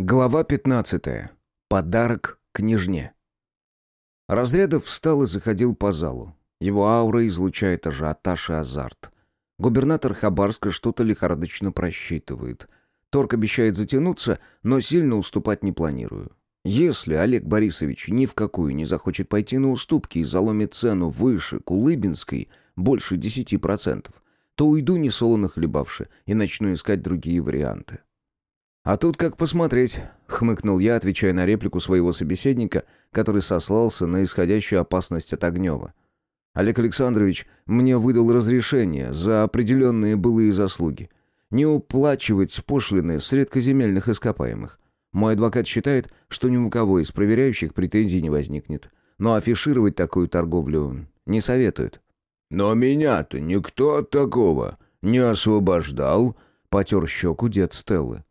Глава 15. Подарок княжне. Разрядов встал и заходил по залу. Его аура излучает ажиотаж и азарт. Губернатор Хабарска что-то лихорадочно просчитывает. Торг обещает затянуться, но сильно уступать не планирую. Если Олег Борисович ни в какую не захочет пойти на уступки и заломит цену выше Кулыбинской, больше 10%, то уйду несолоно хлебавши и начну искать другие варианты. «А тут как посмотреть», — хмыкнул я, отвечая на реплику своего собеседника, который сослался на исходящую опасность от Огнева. «Олег Александрович мне выдал разрешение за определенные былые заслуги. Не уплачивать пошлины с редкоземельных ископаемых. Мой адвокат считает, что ни у кого из проверяющих претензий не возникнет. Но афишировать такую торговлю не советует». «Но меня-то никто от такого не освобождал», — потер щеку дед Стеллы.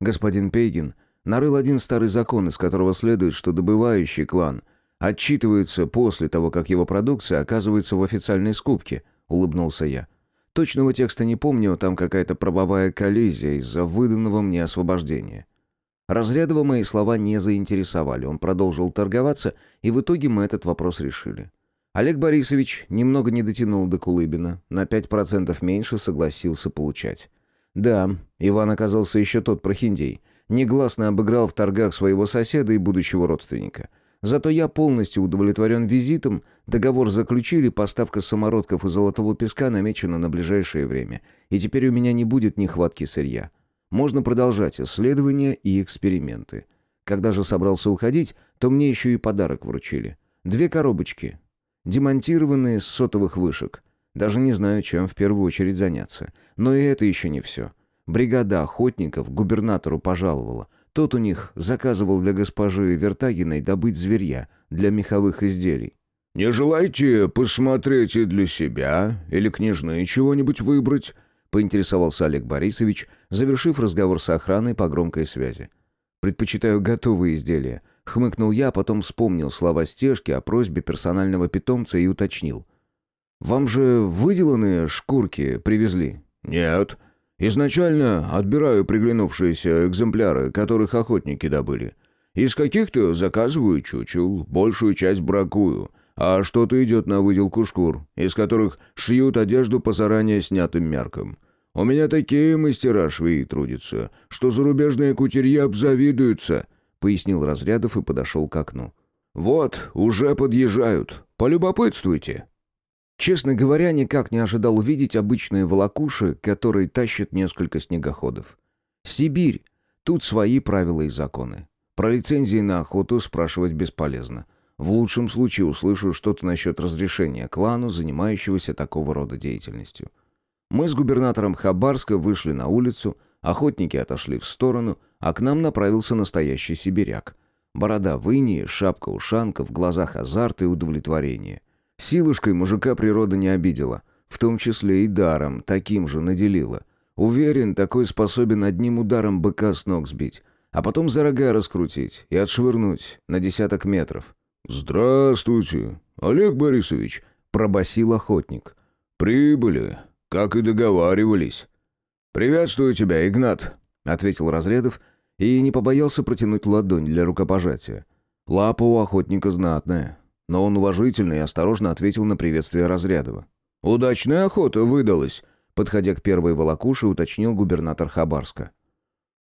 Господин Пейгин нарыл один старый закон, из которого следует, что добывающий клан отчитывается после того, как его продукция оказывается в официальной скупке, улыбнулся я. Точного текста не помню, там какая-то правовая коллизия из-за выданного мне освобождения. Разрядова мои слова не заинтересовали, он продолжил торговаться, и в итоге мы этот вопрос решили. Олег Борисович немного не дотянул до Кулыбина, на 5% меньше согласился получать. Да, Иван оказался еще тот прохиндей. Негласно обыграл в торгах своего соседа и будущего родственника. Зато я полностью удовлетворен визитом, договор заключили, поставка самородков и золотого песка намечена на ближайшее время. И теперь у меня не будет нехватки сырья. Можно продолжать исследования и эксперименты. Когда же собрался уходить, то мне еще и подарок вручили. Две коробочки, демонтированные с сотовых вышек. Даже не знаю, чем в первую очередь заняться. Но и это еще не все. Бригада охотников губернатору пожаловала. Тот у них заказывал для госпожи Вертагиной добыть зверья для меховых изделий. «Не желаете посмотреть и для себя или княжны чего-нибудь выбрать?» поинтересовался Олег Борисович, завершив разговор с охраной по громкой связи. «Предпочитаю готовые изделия», — хмыкнул я, а потом вспомнил слова стежки о просьбе персонального питомца и уточнил. Вам же выделанные шкурки привезли?» «Нет. Изначально отбираю приглянувшиеся экземпляры, которых охотники добыли. Из каких-то заказываю чучел, большую часть бракую, а что-то идет на выделку шкур, из которых шьют одежду по заранее снятым меркам. У меня такие мастера швеи трудятся, что зарубежные кутерья обзавидуются», — пояснил Разрядов и подошел к окну. «Вот, уже подъезжают. Полюбопытствуйте». Честно говоря, никак не ожидал увидеть обычные волокуши, которые тащат несколько снегоходов. Сибирь. Тут свои правила и законы. Про лицензии на охоту спрашивать бесполезно. В лучшем случае услышу что-то насчет разрешения клану, занимающегося такого рода деятельностью. Мы с губернатором Хабарска вышли на улицу, охотники отошли в сторону, а к нам направился настоящий сибиряк. Борода в инии, шапка-ушанка, в глазах азарт и удовлетворение. Силушкой мужика природа не обидела, в том числе и даром, таким же наделила. Уверен, такой способен одним ударом быка с ног сбить, а потом за рога раскрутить и отшвырнуть на десяток метров. «Здравствуйте, Олег Борисович», — пробасил охотник. «Прибыли, как и договаривались». «Приветствую тебя, Игнат», — ответил Разрядов и не побоялся протянуть ладонь для рукопожатия. Лапа у охотника знатная, но он уважительно и осторожно ответил на приветствие Разрядова. «Удачная охота выдалась», — подходя к первой волокуше, уточнил губернатор Хабарска.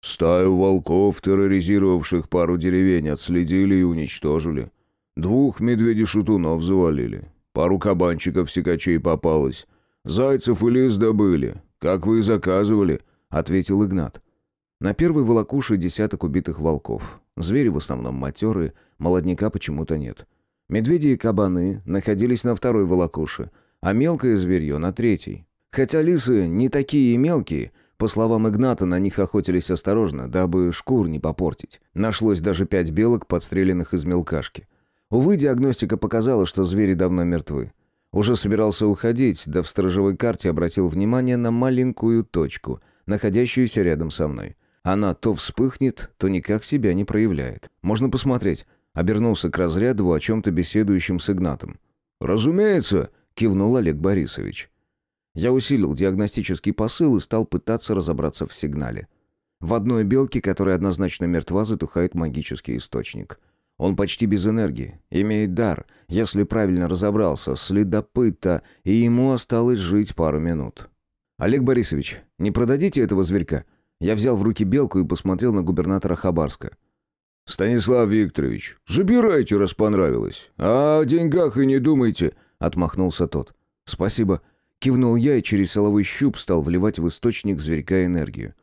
«Стаю волков, терроризировавших пару деревень, отследили и уничтожили. Двух медведей-шутунов завалили. Пару кабанчиков-сикачей попалось. Зайцев и лис добыли, как вы и заказывали», — ответил Игнат. На первой волокуше десяток убитых волков. Звери в основном матерые, молодняка почему-то нет. Медведи и кабаны находились на второй волокуше, а мелкое зверье на третьей. Хотя лисы не такие и мелкие, по словам Игната, на них охотились осторожно, дабы шкур не попортить. Нашлось даже пять белок, подстреленных из мелкашки. Увы, диагностика показала, что звери давно мертвы. Уже собирался уходить, да в сторожевой карте обратил внимание на маленькую точку, находящуюся рядом со мной. Она то вспыхнет, то никак себя не проявляет. Можно посмотреть, Обернулся к разряду, о чем-то беседующим с Игнатом. «Разумеется», — кивнул Олег Борисович. Я усилил диагностический посыл и стал пытаться разобраться в сигнале. В одной белке, которая однозначно мертва, затухает магический источник. Он почти без энергии, имеет дар, если правильно разобрался, следопыта, и ему осталось жить пару минут. «Олег Борисович, не продадите этого зверька?» Я взял в руки белку и посмотрел на губернатора Хабарска. «Станислав Викторович, забирайте, раз понравилось. А о деньгах и не думайте», — отмахнулся тот. «Спасибо». Кивнул я и через силовой щуп стал вливать в источник зверька энергию.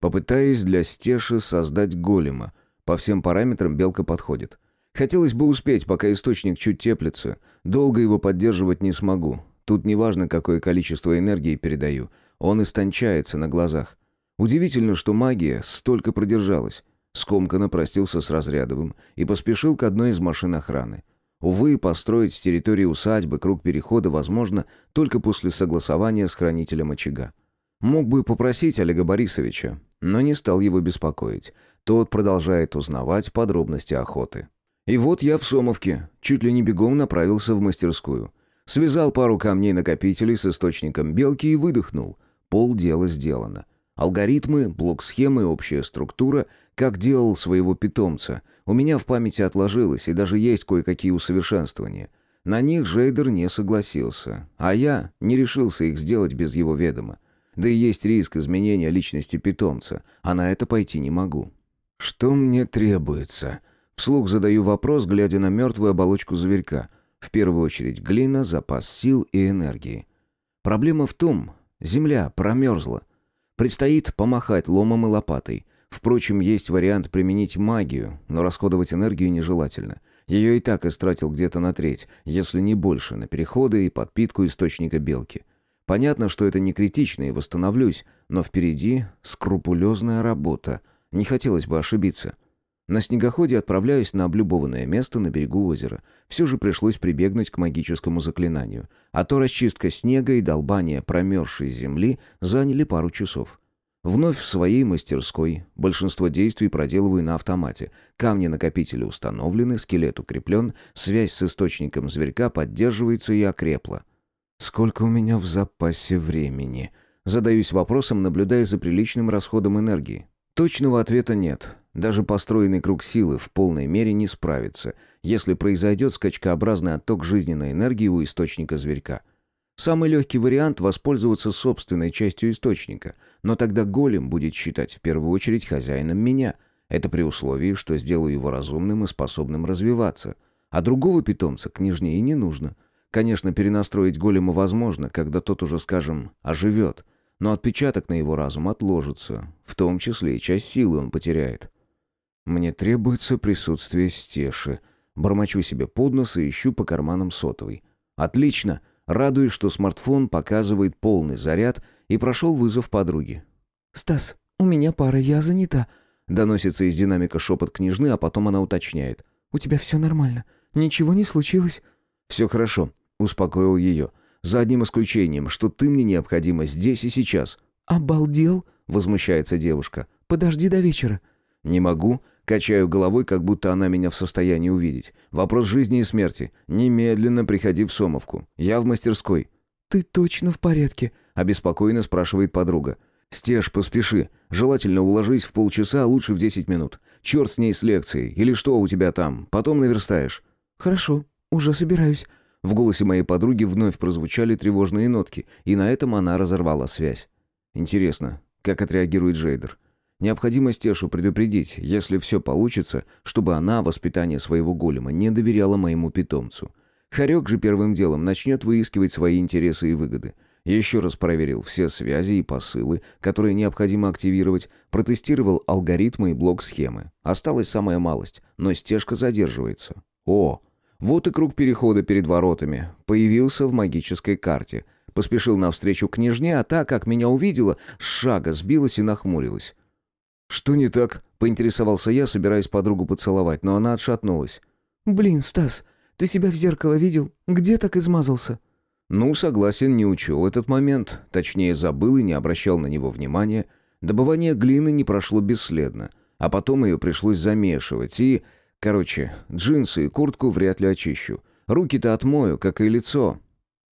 Попытаясь для стеши создать голема. По всем параметрам белка подходит. Хотелось бы успеть, пока источник чуть теплится. Долго его поддерживать не смогу. Тут неважно, какое количество энергии передаю. Он истончается на глазах. Удивительно, что магия столько продержалась. Скомканно простился с Разрядовым и поспешил к одной из машин охраны. Увы, построить с территории усадьбы круг перехода возможно только после согласования с хранителем очага. Мог бы попросить Олега Борисовича, но не стал его беспокоить. Тот продолжает узнавать подробности охоты. И вот я в Сомовке, чуть ли не бегом направился в мастерскую. Связал пару камней-накопителей с источником белки и выдохнул. Пол дела сделано. Алгоритмы, блок-схемы, общая структура, как делал своего питомца, у меня в памяти отложилось, и даже есть кое-какие усовершенствования. На них Жейдер не согласился, а я не решился их сделать без его ведома. Да и есть риск изменения личности питомца, а на это пойти не могу. Что мне требуется? Вслух задаю вопрос, глядя на мертвую оболочку зверька. В первую очередь глина, запас сил и энергии. Проблема в том, земля промерзла. Предстоит помахать ломом и лопатой. Впрочем, есть вариант применить магию, но расходовать энергию нежелательно. Ее и так истратил где-то на треть, если не больше, на переходы и подпитку источника белки. Понятно, что это не критично и восстановлюсь, но впереди скрупулезная работа. Не хотелось бы ошибиться. На снегоходе отправляюсь на облюбованное место на берегу озера. Все же пришлось прибегнуть к магическому заклинанию. А то расчистка снега и долбание промерзшей земли заняли пару часов. Вновь в своей мастерской. Большинство действий проделываю на автомате. Камни-накопители установлены, скелет укреплен, связь с источником зверька поддерживается и окрепла. Сколько у меня в запасе времени? Задаюсь вопросом, наблюдая за приличным расходом энергии. Точного ответа нет. Даже построенный круг силы в полной мере не справится, если произойдет скачкообразный отток жизненной энергии у источника зверька. Самый легкий вариант – воспользоваться собственной частью источника, но тогда голем будет считать в первую очередь хозяином меня. Это при условии, что сделаю его разумным и способным развиваться. А другого питомца княжне и не нужно. Конечно, перенастроить голема возможно, когда тот уже, скажем, оживет – но отпечаток на его разум отложится, в том числе и часть силы он потеряет. Мне требуется присутствие стеши. Бормочу себе под нос и ищу по карманам сотовый. Отлично. Радуюсь, что смартфон показывает полный заряд и прошел вызов подруги. «Стас, у меня пара, я занята», — доносится из динамика шепот княжны, а потом она уточняет. «У тебя все нормально? Ничего не случилось?» «Все хорошо», — успокоил ее. За одним исключением, что ты мне необходима здесь и сейчас». «Обалдел?» — возмущается девушка. «Подожди до вечера». «Не могу». Качаю головой, как будто она меня в состоянии увидеть. Вопрос жизни и смерти. Немедленно приходи в Сомовку. Я в мастерской. «Ты точно в порядке?» — обеспокоенно спрашивает подруга. «Стеж, поспеши. Желательно уложись в полчаса, а лучше в десять минут. Черт с ней с лекцией. Или что у тебя там? Потом наверстаешь». «Хорошо. Уже собираюсь. В голосе моей подруги вновь прозвучали тревожные нотки, и на этом она разорвала связь. Интересно, как отреагирует Джейдер? Необходимо Стешу предупредить, если все получится, чтобы она воспитание своего голема не доверяла моему питомцу. Харек же первым делом начнет выискивать свои интересы и выгоды. Еще раз проверил все связи и посылы, которые необходимо активировать, протестировал алгоритмы и блок-схемы. Осталась самая малость, но стежка задерживается. О, вот и круг перехода перед воротами. Появился в магической карте. Поспешил навстречу княжне, а та, как меня увидела, с шага сбилась и нахмурилась. «Что не так?» — поинтересовался я, собираясь подругу поцеловать, но она отшатнулась. «Блин, Стас, ты себя в зеркало видел? Где так измазался?» «Ну, согласен, не учел этот момент. Точнее, забыл и не обращал на него внимания. Добывание глины не прошло бесследно. А потом ее пришлось замешивать, и Короче, джинсы и куртку вряд ли очищу. Руки-то отмою, как и лицо.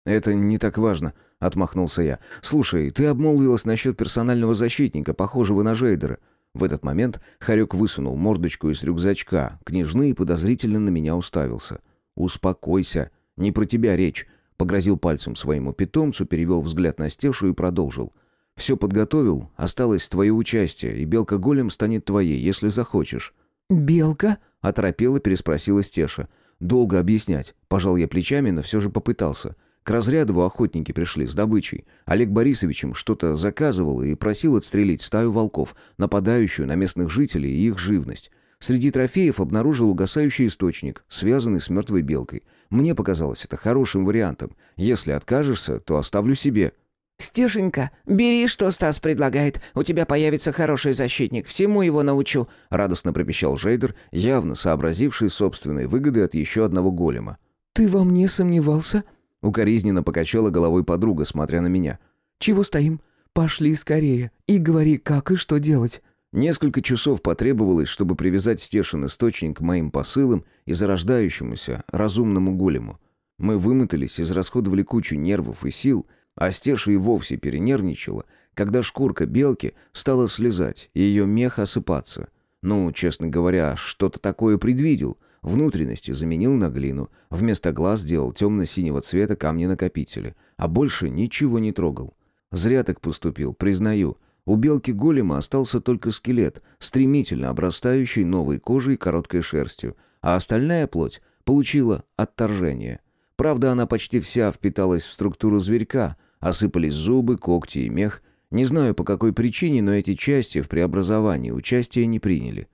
Это не так важно, отмахнулся я. Слушай, ты обмолвилась насчет персонального защитника, похожего на Жейдера. В этот момент Харек высунул мордочку из рюкзачка, княжны и подозрительно на меня уставился. «Успокойся, не про тебя речь», — погрозил пальцем своему питомцу, перевел взгляд на Стешу и продолжил. «Все подготовил, осталось твое участие, и белка-голем станет твоей, если захочешь». «Белка?» — оторопела, переспросила Стеша. «Долго объяснять». Пожал я плечами, но все же попытался. К Разрядову охотники пришли с добычей. Олег Борисович им что-то заказывал и просил отстрелить стаю волков, нападающую на местных жителей и их живность. Среди трофеев обнаружил угасающий источник, связанный с мертвой белкой. Мне показалось это хорошим вариантом. Если откажешься, то оставлю себе. «Стешенька, бери, что Стас предлагает. У тебя появится хороший защитник. Всему его научу», — радостно пропищал Жейдер, явно сообразивший собственные выгоды от еще одного голема. «Ты во мне сомневался?» Укоризненно покачала головой подруга, смотря на меня. «Чего стоим? Пошли скорее и говори, как и что делать». Несколько часов потребовалось, чтобы привязать Стешин источник к моим посылам и зарождающемуся разумному голему. Мы вымотались, израсходовали кучу нервов и сил, а Стеша и вовсе перенервничала, когда шкурка белки стала слезать и ее мех осыпаться. Ну, честно говоря, что-то такое предвидел — Внутренности заменил на глину, вместо глаз сделал темно-синего цвета камни-накопители, а больше ничего не трогал. Зря так поступил, признаю. У белки голема остался только скелет, стремительно обрастающий новой кожей и короткой шерстью, а остальная плоть получила отторжение. Правда, она почти вся впиталась в структуру зверька, осыпались зубы, когти и мех. Не знаю по какой причине, но эти части в преобразовании участия не приняли.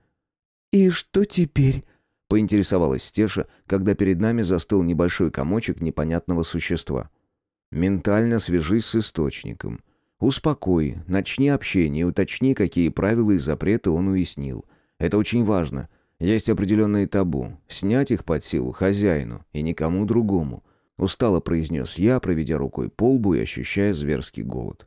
«И что теперь?» Поинтересовалась Стеша, когда перед нами застыл небольшой комочек непонятного существа. «Ментально свяжись с источником. Успокой, начни общение, уточни, какие правила и запреты он уяснил. Это очень важно. Есть определенные табу. Снять их под силу хозяину и никому другому». Устало произнес я, проведя рукой по лбу и ощущая зверский голод.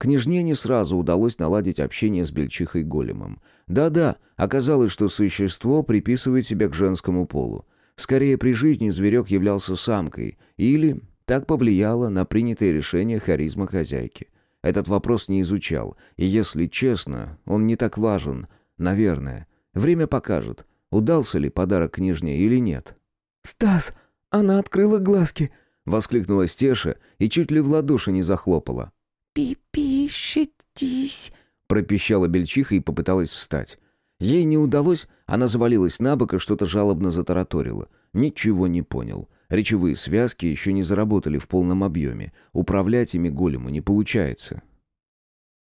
Княжне не сразу удалось наладить общение с Бельчихой Големом. Да-да, оказалось, что существо приписывает себя к женскому полу. Скорее, при жизни зверек являлся самкой, или так повлияло на принятое решение харизма хозяйки. Этот вопрос не изучал, и, если честно, он не так важен, наверное. Время покажет, удался ли подарок княжне или нет. «Стас, она открыла глазки!» — воскликнула Стеша и чуть ли в ладоши не захлопала. «Пипищитесь!» — пропищала бельчиха и попыталась встать. Ей не удалось, она завалилась на бок и что-то жалобно затараторила. Ничего не понял. Речевые связки еще не заработали в полном объеме. Управлять ими голему не получается.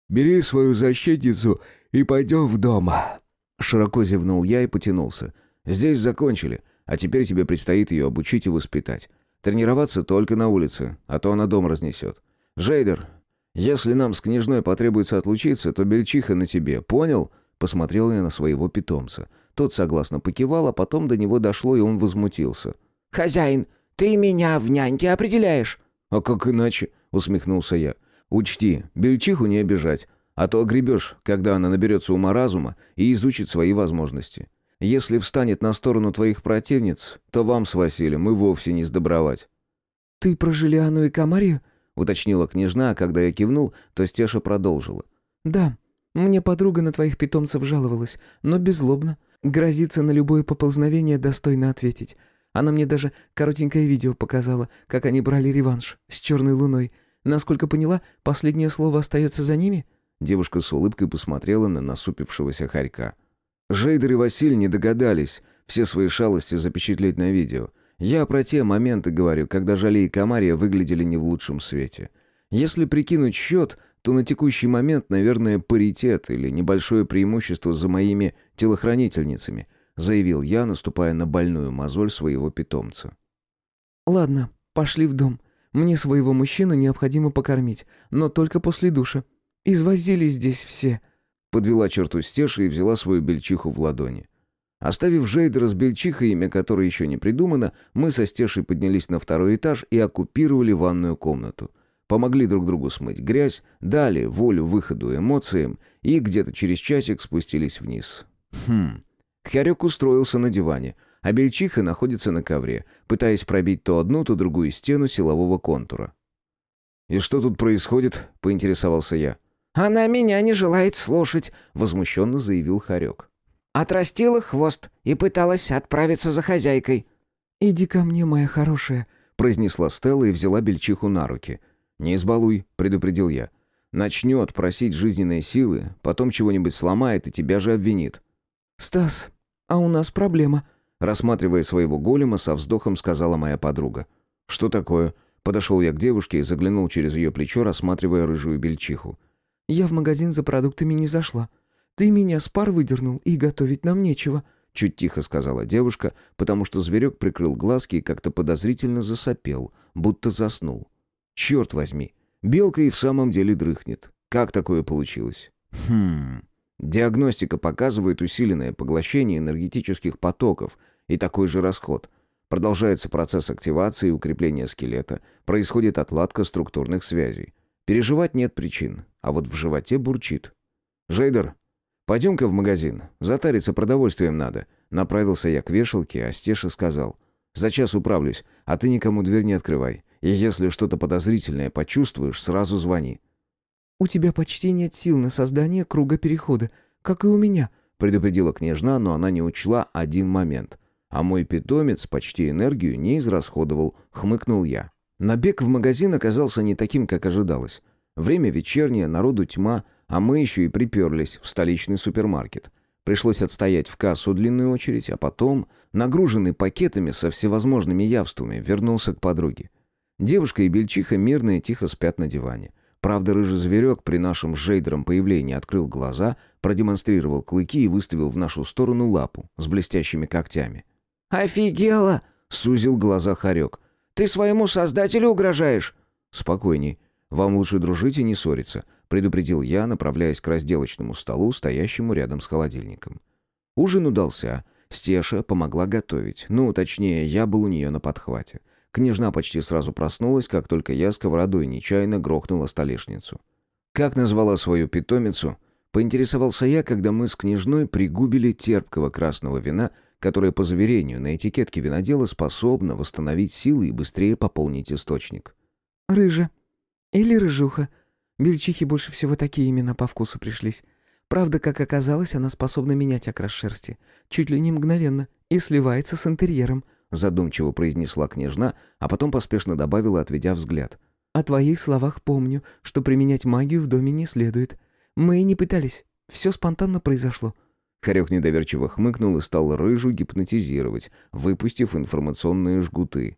«Бери свою защитницу и пойдем в дом». Широко зевнул я и потянулся. «Здесь закончили, а теперь тебе предстоит ее обучить и воспитать. Тренироваться только на улице, а то она дом разнесет. Жейдер, «Если нам с княжной потребуется отлучиться, то бельчиха на тебе, понял?» Посмотрел я на своего питомца. Тот согласно покивал, а потом до него дошло, и он возмутился. «Хозяин, ты меня в няньке определяешь?» «А как иначе?» — усмехнулся я. «Учти, бельчиху не обижать, а то огребешь, когда она наберется ума разума и изучит свои возможности. Если встанет на сторону твоих противниц, то вам с Василием и вовсе не сдобровать». «Ты про Желиану и Камарию?» Уточнила княжна, а когда я кивнул, то Стеша продолжила. «Да, мне подруга на твоих питомцев жаловалась, но беззлобно. Грозится на любое поползновение достойно ответить. Она мне даже коротенькое видео показала, как они брали реванш с черной луной. Насколько поняла, последнее слово остается за ними?» Девушка с улыбкой посмотрела на насупившегося хорька. Жейдер и Василь не догадались все свои шалости запечатлеть на видео. Я про те моменты говорю, когда Жали и Камария выглядели не в лучшем свете. Если прикинуть счет, то на текущий момент, наверное, паритет или небольшое преимущество за моими телохранительницами, заявил я, наступая на больную мозоль своего питомца. «Ладно, пошли в дом. Мне своего мужчину необходимо покормить, но только после душа. Извозились здесь все». Подвела черту стеша и взяла свою бельчиху в ладони. Оставив Жейдера с Бельчихой, имя которой еще не придумано, мы со Стешей поднялись на второй этаж и оккупировали ванную комнату. Помогли друг другу смыть грязь, дали волю выходу эмоциям и где-то через часик спустились вниз. Хм. Харек устроился на диване, а Бельчиха находится на ковре, пытаясь пробить то одну, то другую стену силового контура. «И что тут происходит?» — поинтересовался я. «Она меня не желает слушать», — возмущенно заявил Харек. «Отрастила хвост и пыталась отправиться за хозяйкой». «Иди ко мне, моя хорошая», — произнесла Стелла и взяла бельчиху на руки. «Не избалуй», — предупредил я. «Начнет просить жизненные силы, потом чего-нибудь сломает и тебя же обвинит». «Стас, а у нас проблема», — рассматривая своего голема, со вздохом сказала моя подруга. «Что такое?» Подошел я к девушке и заглянул через ее плечо, рассматривая рыжую бельчиху. «Я в магазин за продуктами не зашла. Ты меня с пар выдернул, и готовить нам нечего», — чуть тихо сказала девушка, потому что зверек прикрыл глазки и как-то подозрительно засопел, будто заснул. «Черт возьми, белка и в самом деле дрыхнет. Как такое получилось?» «Хм...» Диагностика показывает усиленное поглощение энергетических потоков и такой же расход. Продолжается процесс активации и укрепления скелета, происходит отладка структурных связей. Переживать нет причин, а вот в животе бурчит. «Жейдер, пойдем-ка в магазин, затариться продовольствием надо». Направился я к вешалке, а Стеша сказал. «За час управлюсь, а ты никому дверь не открывай. И если что-то подозрительное почувствуешь, сразу звони». «У тебя почти нет сил на создание круга перехода, как и у меня», предупредила княжна, но она не учла один момент. А мой питомец почти энергию не израсходовал, хмыкнул я. Набег в магазин оказался не таким, как ожидалось. Время вечернее, народу тьма, а мы еще и приперлись в столичный супермаркет. Пришлось отстоять в кассу длинную очередь, а потом, нагруженный пакетами со всевозможными явствами, вернулся к подруге. Девушка и бельчиха мирно и тихо спят на диване. Правда, рыжий зверек при нашем с Жейдером появлении открыл глаза, продемонстрировал клыки и выставил в нашу сторону лапу с блестящими когтями. «Офигела!» — сузил глаза Харек. «Ты своему создателю угрожаешь?» «Спокойней. Вам лучше дружить и не ссориться», — предупредил я, направляясь к разделочному столу, стоящему рядом с холодильником. Ужин удался. Стеша помогла готовить. Ну, точнее, я был у нее на подхвате. Княжна почти сразу проснулась, как только я сковородой нечаянно грохнула столешницу. Как назвала свою питомицу? Поинтересовался я, когда мы с княжной пригубили терпкого красного вина — которое, по заверению на этикетке винодела, способно восстановить силы и быстрее пополнить источник. «Рыжа. Или рыжуха. Бельчихе больше всего такие имена по вкусу пришлись. Правда, как оказалось, она способна менять окрас шерсти. Чуть ли не мгновенно. И сливается с интерьером», — задумчиво произнесла княжна, а потом поспешно добавила, отведя взгляд. «О твоих словах помню, что применять магию в доме не следует. Мы и не пытались. Все спонтанно произошло. Хорек недоверчиво хмыкнул и стал рыжу гипнотизировать, выпустив информационные жгуты.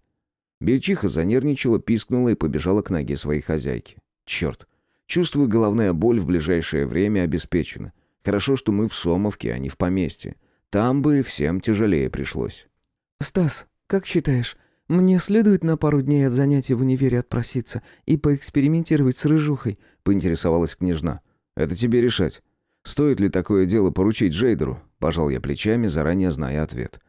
Бельчиха занервничала, пискнула и побежала к ноге своей хозяйки. «Черт! Чувствую, головная боль в ближайшее время обеспечена. Хорошо, что мы в Сомовке, а не в поместье. Там бы всем тяжелее пришлось». «Стас, как считаешь, мне следует на пару дней от занятий в универе отпроситься и поэкспериментировать с рыжухой?» — поинтересовалась княжна. «Это тебе решать. Стоит ли такое дело поручить Джейдеру? Пожал я плечами, заранее зная ответ.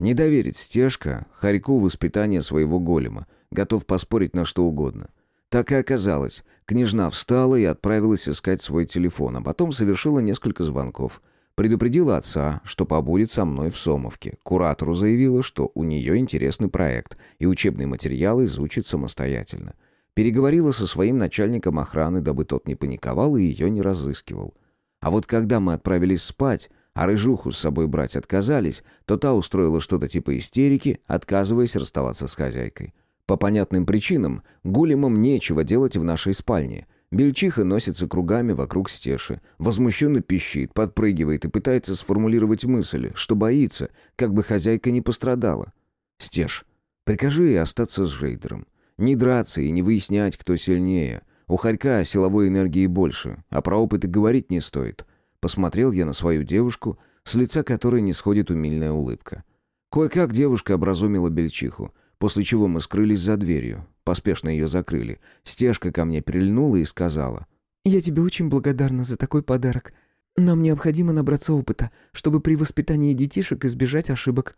Не доверить стежка Харьку воспитание своего голема, готов поспорить на что угодно. Так и оказалось. Княжна встала и отправилась искать свой телефон, а потом совершила несколько звонков. Предупредила отца, что побудет со мной в Сомовке. Куратору заявила, что у нее интересный проект, и учебный материал изучит самостоятельно. Переговорила со своим начальником охраны, дабы тот не паниковал и ее не разыскивал. А вот когда мы отправились спать, а рыжуху с собой брать отказались, то та устроила что-то типа истерики, отказываясь расставаться с хозяйкой. По понятным причинам, гулемам нечего делать в нашей спальне. Бельчиха носится кругами вокруг стеши, возмущенно пищит, подпрыгивает и пытается сформулировать мысль, что боится, как бы хозяйка не пострадала. «Стеш, прикажи ей остаться с Жейдером. Не драться и не выяснять, кто сильнее. У Харька силовой энергии больше, а про опыт и говорить не стоит. Посмотрел я на свою девушку, с лица которой не сходит умильная улыбка. Кое-как девушка образумила бельчиху, после чего мы скрылись за дверью. Поспешно ее закрыли. Стежка ко мне прильнула и сказала. «Я тебе очень благодарна за такой подарок. Нам необходимо набраться опыта, чтобы при воспитании детишек избежать ошибок».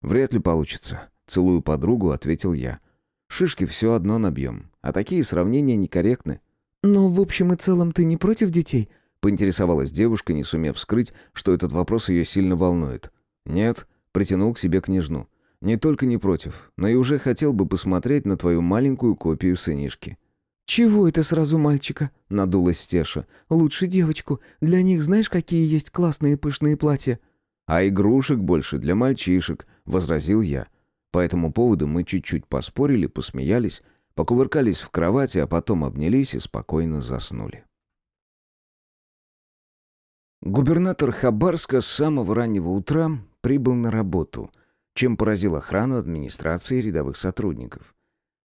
«Вряд ли получится», — целую подругу, ответил я. Шишки все одно набьем, а такие сравнения некорректны». «Но в общем и целом ты не против детей?» — поинтересовалась девушка, не сумев скрыть, что этот вопрос ее сильно волнует. «Нет», — притянул к себе княжну. «Не только не против, но и уже хотел бы посмотреть на твою маленькую копию сынишки». «Чего это сразу мальчика?» — надулась Стеша. «Лучше девочку. Для них знаешь, какие есть классные пышные платья?» «А игрушек больше для мальчишек», — возразил я. По этому поводу мы чуть-чуть поспорили, посмеялись, покувыркались в кровати, а потом обнялись и спокойно заснули. Губернатор Хабарска с самого раннего утра прибыл на работу, чем поразил охрану администрации и рядовых сотрудников.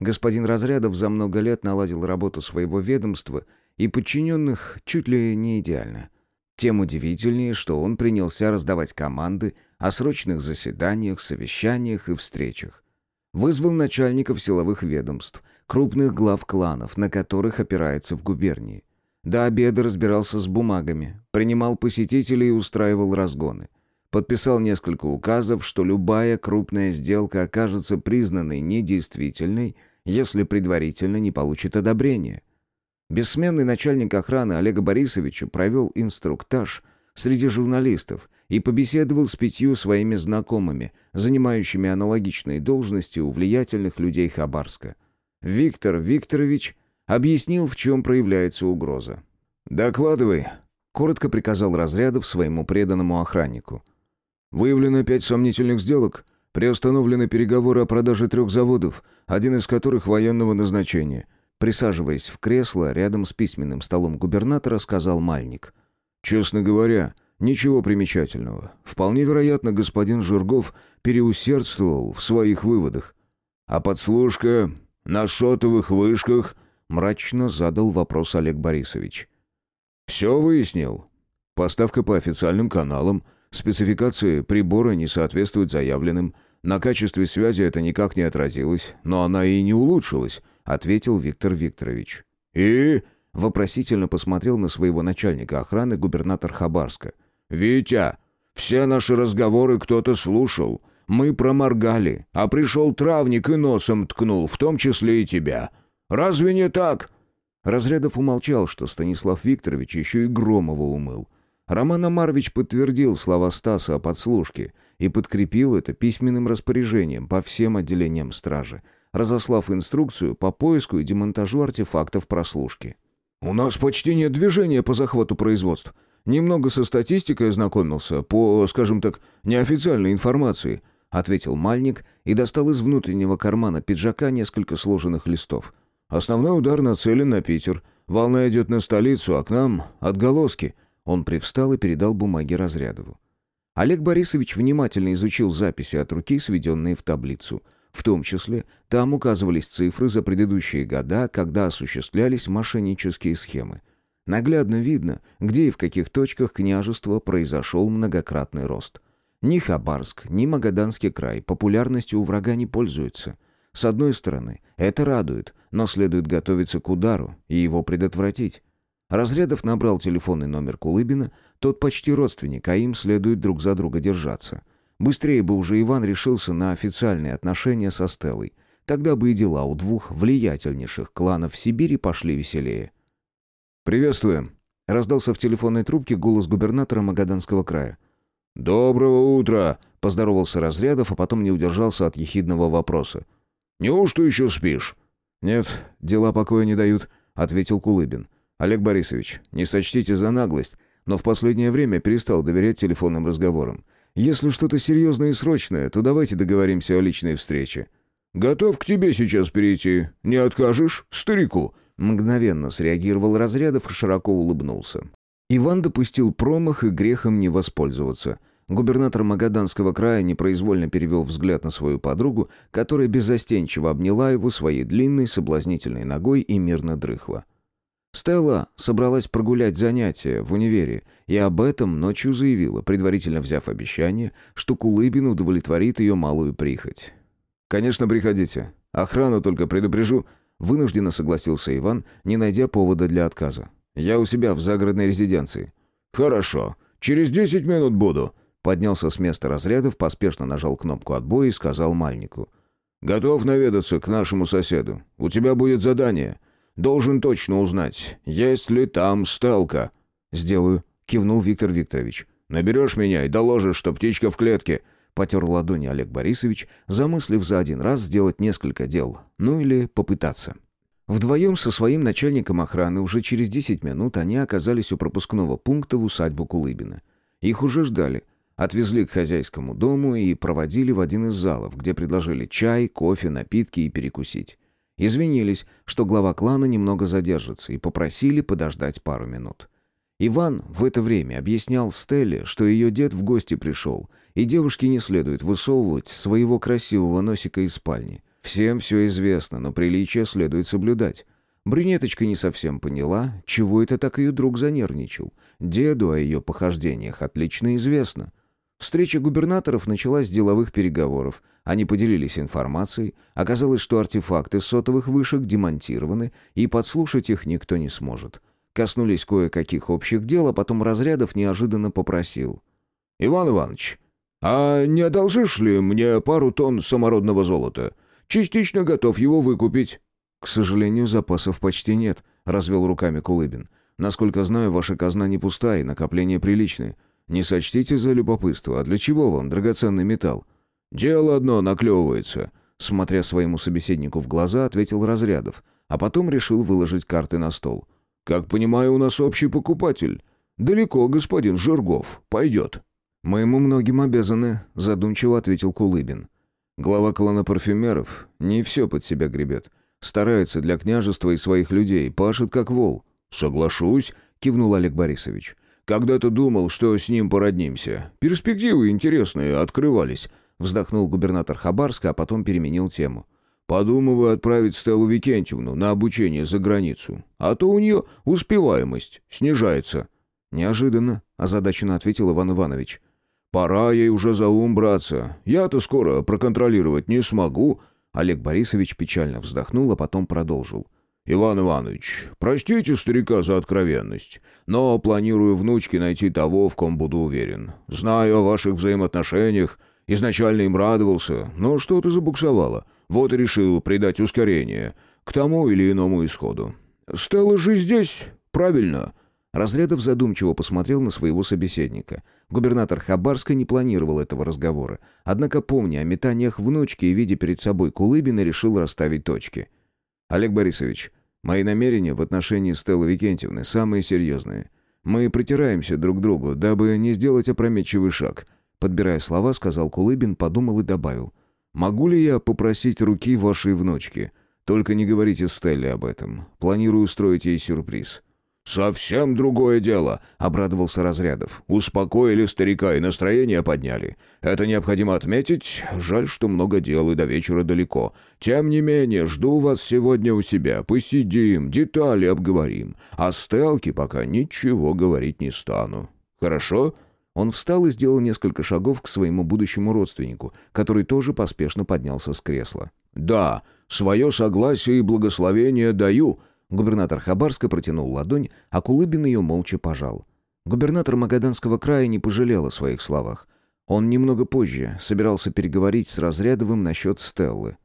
Господин Разрядов за много лет наладил работу своего ведомства и подчиненных чуть ли не идеально. Тем удивительнее, что он принялся раздавать команды о срочных заседаниях, совещаниях и встречах. Вызвал начальников силовых ведомств, крупных глав кланов, на которых опирается в губернии. До обеда разбирался с бумагами, принимал посетителей и устраивал разгоны. Подписал несколько указов, что любая крупная сделка окажется признанной недействительной – если предварительно не получит одобрения. Бессменный начальник охраны Олега Борисовича провел инструктаж среди журналистов и побеседовал с пятью своими знакомыми, занимающими аналогичные должности у влиятельных людей Хабарска. Виктор Викторович объяснил, в чем проявляется угроза. «Докладывай», — коротко приказал Разрядов своему преданному охраннику. «Выявлено пять сомнительных сделок, Приостановлены переговоры о продаже трех заводов, один из которых военного назначения. Присаживаясь в кресло рядом с письменным столом губернатора, сказал Мальник. «Честно говоря, ничего примечательного. Вполне вероятно, господин Жиргов переусердствовал в своих выводах. А подслушка на шотовых вышках...» мрачно задал вопрос Олег Борисович. «Все выяснил. Поставка по официальным каналам — Спецификации прибора не соответствуют заявленным. На качестве связи это никак не отразилось, но она и не улучшилась», — ответил Виктор Викторович. «И?» — вопросительно посмотрел на своего начальника охраны губернатор Хабарска. «Витя, все наши разговоры кто-то слушал. Мы проморгали, а пришел травник и носом ткнул, в том числе и тебя. Разве не так?» Разрядов умолчал, что Станислав Викторович еще и Громова умыл. Роман Амарович подтвердил слова Стаса о подслушке и подкрепил это письменным распоряжением по всем отделениям стражи, разослав инструкцию по поиску и демонтажу артефактов прослушки. «У нас почти нет движения по захвату производств. Немного со статистикой ознакомился, по, скажем так, неофициальной информации», ответил Мальник и достал из внутреннего кармана пиджака несколько сложенных листов. «Основной удар нацелен на Питер. Волна идет на столицу, а к нам — отголоски». Он привстал и передал бумаги Разрядову. Олег Борисович внимательно изучил записи от руки, сведенные в таблицу. В том числе там указывались цифры за предыдущие года, когда осуществлялись мошеннические схемы. Наглядно видно, где и в каких точках княжества произошел многократный рост. Ни Хабарск, ни Магаданский край популярностью у врага не пользуются. С одной стороны, это радует, но следует готовиться к удару и его предотвратить. Разрядов набрал телефонный номер Кулыбина, тот почти родственник, а им следует друг за друга держаться. Быстрее бы уже Иван решился на официальные отношения со Стеллой. Тогда бы и дела у двух влиятельнейших кланов Сибири пошли веселее. «Приветствуем», — раздался в телефонной трубке голос губернатора Магаданского края. «Доброго утра», — поздоровался Разрядов, а потом не удержался от ехидного вопроса. «Неужто еще спишь?» «Нет, дела покоя не дают», — ответил Кулыбин. «Олег Борисович, не сочтите за наглость, но в последнее время перестал доверять телефонным разговорам. Если что-то серьезное и срочное, то давайте договоримся о личной встрече». «Готов к тебе сейчас перейти. Не откажешь, старику?» Мгновенно среагировал Разрядов и широко улыбнулся. Иван допустил промах и грехом не воспользоваться. Губернатор Магаданского края непроизвольно перевел взгляд на свою подругу, которая беззастенчиво обняла его своей длинной соблазнительной ногой и мирно дрыхла. Стелла собралась прогулять занятия в универе и об этом ночью заявила, предварительно взяв обещание, что Кулыбин удовлетворит ее малую прихоть. «Конечно, приходите. Охрану только предупрежу», — вынужденно согласился Иван, не найдя повода для отказа. «Я у себя в загородной резиденции». «Хорошо. Через десять минут буду», — поднялся с места разрядов, поспешно нажал кнопку отбоя и сказал Мальнику. «Готов наведаться к нашему соседу. У тебя будет задание». Должен точно узнать, есть ли там стелка». «Сделаю», — кивнул Виктор Викторович. «Наберешь меня и доложишь, что птичка в клетке», — потер ладони Олег Борисович, замыслив за один раз сделать несколько дел, ну или попытаться. Вдвоем со своим начальником охраны уже через 10 минут они оказались у пропускного пункта в усадьбу Кулыбина. Их уже ждали. Отвезли к хозяйскому дому и проводили в один из залов, где предложили чай, кофе, напитки и перекусить. Извинились, что глава клана немного задержится, и попросили подождать пару минут. Иван в это время объяснял Стелле, что ее дед в гости пришел, и девушке не следует высовывать своего красивого носика из спальни. Всем все известно, но приличие следует соблюдать. Брюнеточка не совсем поняла, чего это так ее друг занервничал. Деду о ее похождениях отлично известно. Встреча губернаторов началась с деловых переговоров. Они поделились информацией. Оказалось, что артефакты сотовых вышек демонтированы, и подслушать их никто не сможет. Коснулись кое-каких общих дел, а потом Разрядов неожиданно попросил. «Иван Иванович, а не одолжишь ли мне пару тонн самородного золота? Частично готов его выкупить». «К сожалению, запасов почти нет», — развел руками Кулыбин. «Насколько знаю, ваша казна не пустая, накопления приличные. Не сочтите за любопытство. А для чего вам драгоценный металл? Дело одно наклевывается. Смотря своему собеседнику в глаза, ответил Разрядов, а потом решил выложить карты на стол. Как понимаю, у нас общий покупатель. Далеко, господин Жиргов. Пойдет. Мы ему многим обязаны, задумчиво ответил Кулыбин. Глава клана парфюмеров не все под себя гребет. Старается для княжества и своих людей, пашет как вол. Соглашусь, кивнул Олег Борисович. Когда-то думал, что с ним породнимся. Перспективы интересные открывались. Вздохнул губернатор Хабарска, а потом переменил тему. Подумываю отправить Стеллу Викентьевну на обучение за границу. А то у нее успеваемость снижается. Неожиданно, озадаченно ответил Иван Иванович. Пора ей уже за ум браться. Я-то скоро проконтролировать не смогу. Олег Борисович печально вздохнул, а потом продолжил. «Иван Иванович, простите старика за откровенность, но планирую внучке найти того, в ком буду уверен. Знаю о ваших взаимоотношениях, изначально им радовался, но что-то забуксовало. Вот и решил придать ускорение к тому или иному исходу. Стелла же здесь, правильно?» Разрядов задумчиво посмотрел на своего собеседника. Губернатор Хабарска не планировал этого разговора, однако, помня о метаниях внучки и видя перед собой Кулыбина, решил расставить точки. «Олег Борисович, Мои намерения в отношении Стеллы Викентьевны самые серьезные. Мы притираемся друг к другу, дабы не сделать опрометчивый шаг. Подбирая слова, сказал Кулыбин, подумал и добавил. «Могу ли я попросить руки вашей внучки? Только не говорите Стелле об этом. Планирую устроить ей сюрприз». «Совсем другое дело», — обрадовался Разрядов. «Успокоили старика и настроение подняли. Это необходимо отметить. Жаль, что много дел и до вечера далеко. Тем не менее, жду вас сегодня у себя. Посидим, детали обговорим. А Стелке пока ничего говорить не стану. Хорошо?» Он встал и сделал несколько шагов к своему будущему родственнику, который тоже поспешно поднялся с кресла. «Да, свое согласие и благословение даю», Губернатор Хабарска протянул ладонь, а Кулыбин ее молча пожал. Губернатор Магаданского края не пожалел о своих словах. Он немного позже собирался переговорить с Разрядовым насчет Стеллы.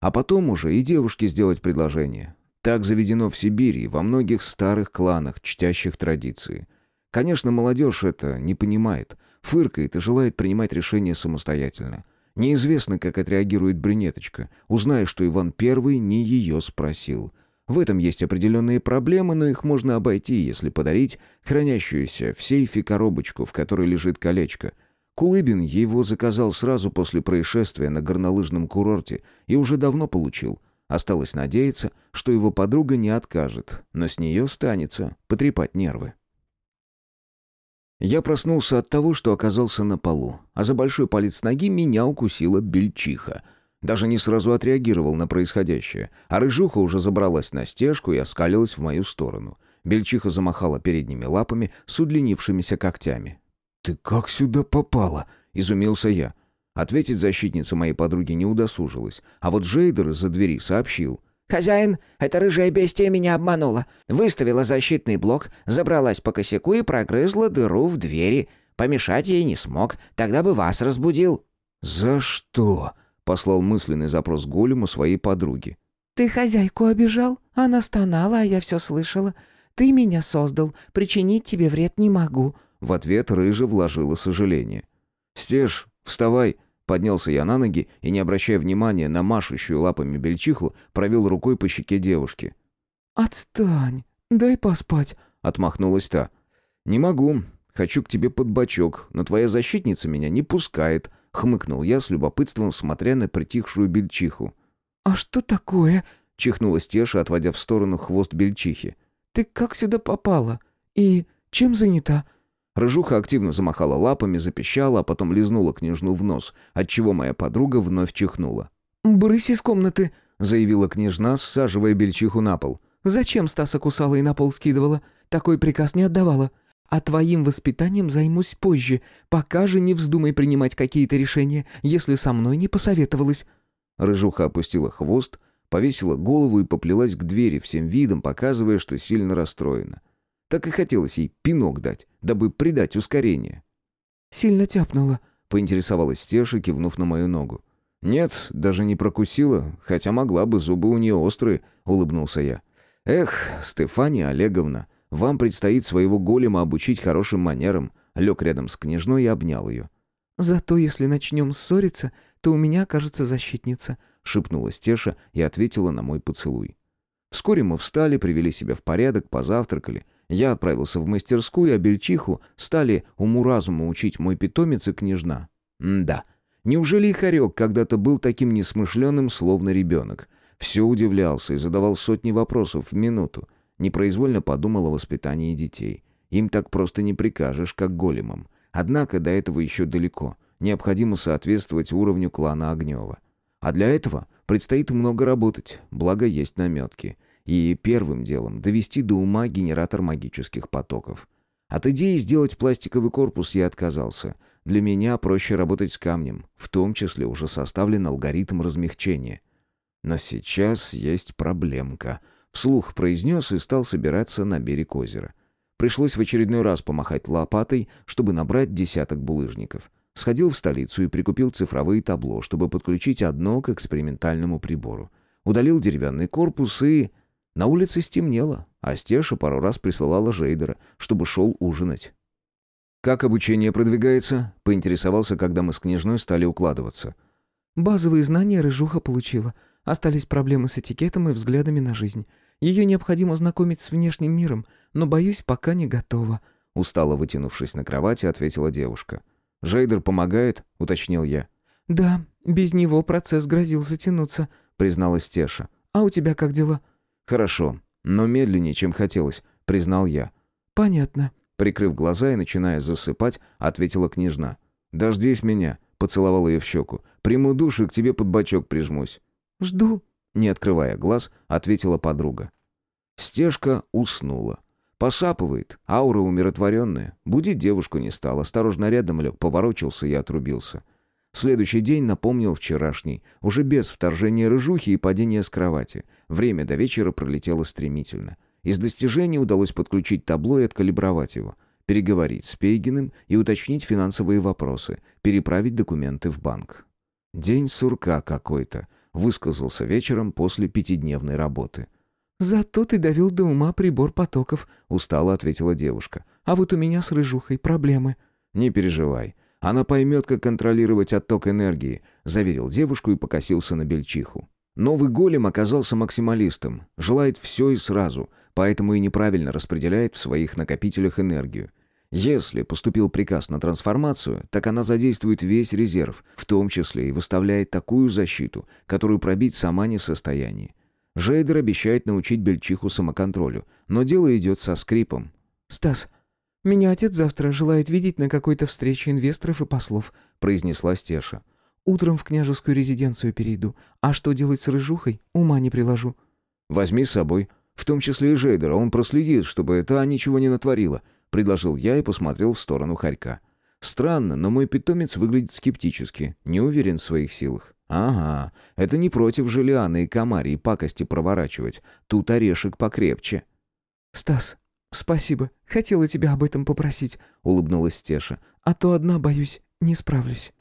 А потом уже и девушке сделать предложение. Так заведено в Сибири во многих старых кланах, чтящих традиции. Конечно, молодежь это не понимает, фыркает и желает принимать решения самостоятельно. Неизвестно, как отреагирует брюнеточка, узная, что Иван Первый не ее спросил – в этом есть определенные проблемы, но их можно обойти, если подарить хранящуюся в сейфе коробочку, в которой лежит колечко. Кулыбин его заказал сразу после происшествия на горнолыжном курорте и уже давно получил. Осталось надеяться, что его подруга не откажет, но с нее станется потрепать нервы. Я проснулся от того, что оказался на полу, а за большой палец ноги меня укусила бельчиха — даже не сразу отреагировал на происходящее, а рыжуха уже забралась на стежку и оскалилась в мою сторону. Бельчиха замахала передними лапами с удлинившимися когтями. «Ты как сюда попала?» — изумился я. Ответить защитница моей подруги не удосужилась, а вот Джейдер из-за двери сообщил. «Хозяин, эта рыжая бестия меня обманула. Выставила защитный блок, забралась по косяку и прогрызла дыру в двери. Помешать ей не смог, тогда бы вас разбудил». «За что?» Послал мысленный запрос голему своей подруге. «Ты хозяйку обижал? Она стонала, а я все слышала. Ты меня создал, причинить тебе вред не могу». В ответ Рыжа вложила сожаление. «Стеж, вставай!» Поднялся я на ноги и, не обращая внимания на машущую лапами бельчиху, провел рукой по щеке девушки. «Отстань, дай поспать», — отмахнулась та. «Не могу. Хочу к тебе под бочок, но твоя защитница меня не пускает», — хмыкнул я с любопытством, смотря на притихшую бельчиху. «А что такое?» — чихнула Стеша, отводя в сторону хвост бельчихи. «Ты как сюда попала? И чем занята?» Рыжуха активно замахала лапами, запищала, а потом лизнула княжну в нос, отчего моя подруга вновь чихнула. «Брысь из комнаты», — заявила княжна, саживая бельчиху на пол. «Зачем Стаса кусала и на пол скидывала? Такой приказ не отдавала. А твоим воспитанием займусь позже. Пока же не вздумай принимать какие-то решения, если со мной не посоветовалась». Рыжуха опустила хвост, повесила голову и поплелась к двери, всем видом показывая, что сильно расстроена. Так и хотелось ей пинок дать, дабы придать ускорение. «Сильно тяпнула», — поинтересовалась Стеша, кивнув на мою ногу. «Нет, даже не прокусила, хотя могла бы, зубы у нее острые», — улыбнулся я. «Эх, Стефания Олеговна, вам предстоит своего голема обучить хорошим манерам», лег рядом с княжной и обнял ее. «Зато если начнем ссориться, то у меня окажется защитница», шепнула Стеша и ответила на мой поцелуй. Вскоре мы встали, привели себя в порядок, позавтракали. Я отправился в мастерскую, а Бельчиху стали уму-разуму учить мой питомец и княжна. М да, неужели Ихарек когда-то был таким несмышленым, словно ребенок? Все удивлялся и задавал сотни вопросов в минуту. Непроизвольно подумал о воспитании детей. Им так просто не прикажешь, как големам. Однако до этого еще далеко. Необходимо соответствовать уровню клана Огнева. А для этого предстоит много работать, благо есть наметки. И первым делом довести до ума генератор магических потоков. От идеи сделать пластиковый корпус я отказался. Для меня проще работать с камнем, в том числе уже составлен алгоритм размягчения. Но сейчас есть проблемка. Вслух произнес и стал собираться на берег озера. Пришлось в очередной раз помахать лопатой, чтобы набрать десяток булыжников. Сходил в столицу и прикупил цифровые табло, чтобы подключить одно к экспериментальному прибору. Удалил деревянный корпус и... На улице стемнело, а Стеша пару раз присылала Жейдера, чтобы шел ужинать. «Как обучение продвигается?» — поинтересовался, когда мы с княжной стали укладываться. «Базовые знания Рыжуха получила. Остались проблемы с этикетом и взглядами на жизнь. Ее необходимо знакомить с внешним миром, но, боюсь, пока не готова». Устало вытянувшись на кровати, ответила девушка. «Жейдер помогает?» — уточнил я. «Да, без него процесс грозил затянуться», — призналась Теша. «А у тебя как дела?» «Хорошо, но медленнее, чем хотелось», — признал я. «Понятно». Прикрыв глаза и начиная засыпать, ответила княжна. «Дождись меня», — поцеловал ее в щеку. «Приму душ и к тебе под бочок прижмусь». «Жду», — не открывая глаз, ответила подруга. Стежка уснула. Посапывает, аура умиротворенная. Будить девушку не стал, осторожно рядом лег, поворочился и отрубился. Следующий день напомнил вчерашний, уже без вторжения рыжухи и падения с кровати. Время до вечера пролетело стремительно. Из достижений удалось подключить табло и откалибровать его. Переговорить с Пейгиным и уточнить финансовые вопросы, переправить документы в банк. День сурка какой-то, высказался вечером после пятидневной работы. «Зато ты довел до ума прибор потоков», — устало ответила девушка. «А вот у меня с рыжухой проблемы». «Не переживай. Она поймет, как контролировать отток энергии», — заверил девушку и покосился на бельчиху. Новый голем оказался максималистом, желает все и сразу, поэтому и неправильно распределяет в своих накопителях энергию. Если поступил приказ на трансформацию, так она задействует весь резерв, в том числе и выставляет такую защиту, которую пробить сама не в состоянии. Жейдер обещает научить Бельчиху самоконтролю, но дело идет со скрипом. «Стас, меня отец завтра желает видеть на какой-то встрече инвесторов и послов», произнесла Стеша. «Утром в княжескую резиденцию перейду, а что делать с рыжухой, ума не приложу». «Возьми с собой, в том числе и Жейдера, он проследит, чтобы та ничего не натворила», предложил я и посмотрел в сторону Харька. Странно, но мой питомец выглядит скептически, не уверен в своих силах. Ага, это не против Желианы и Камарии пакости проворачивать. Тут орешек покрепче. «Стас, спасибо. Хотела тебя об этом попросить», — улыбнулась Стеша. «А то одна, боюсь, не справлюсь».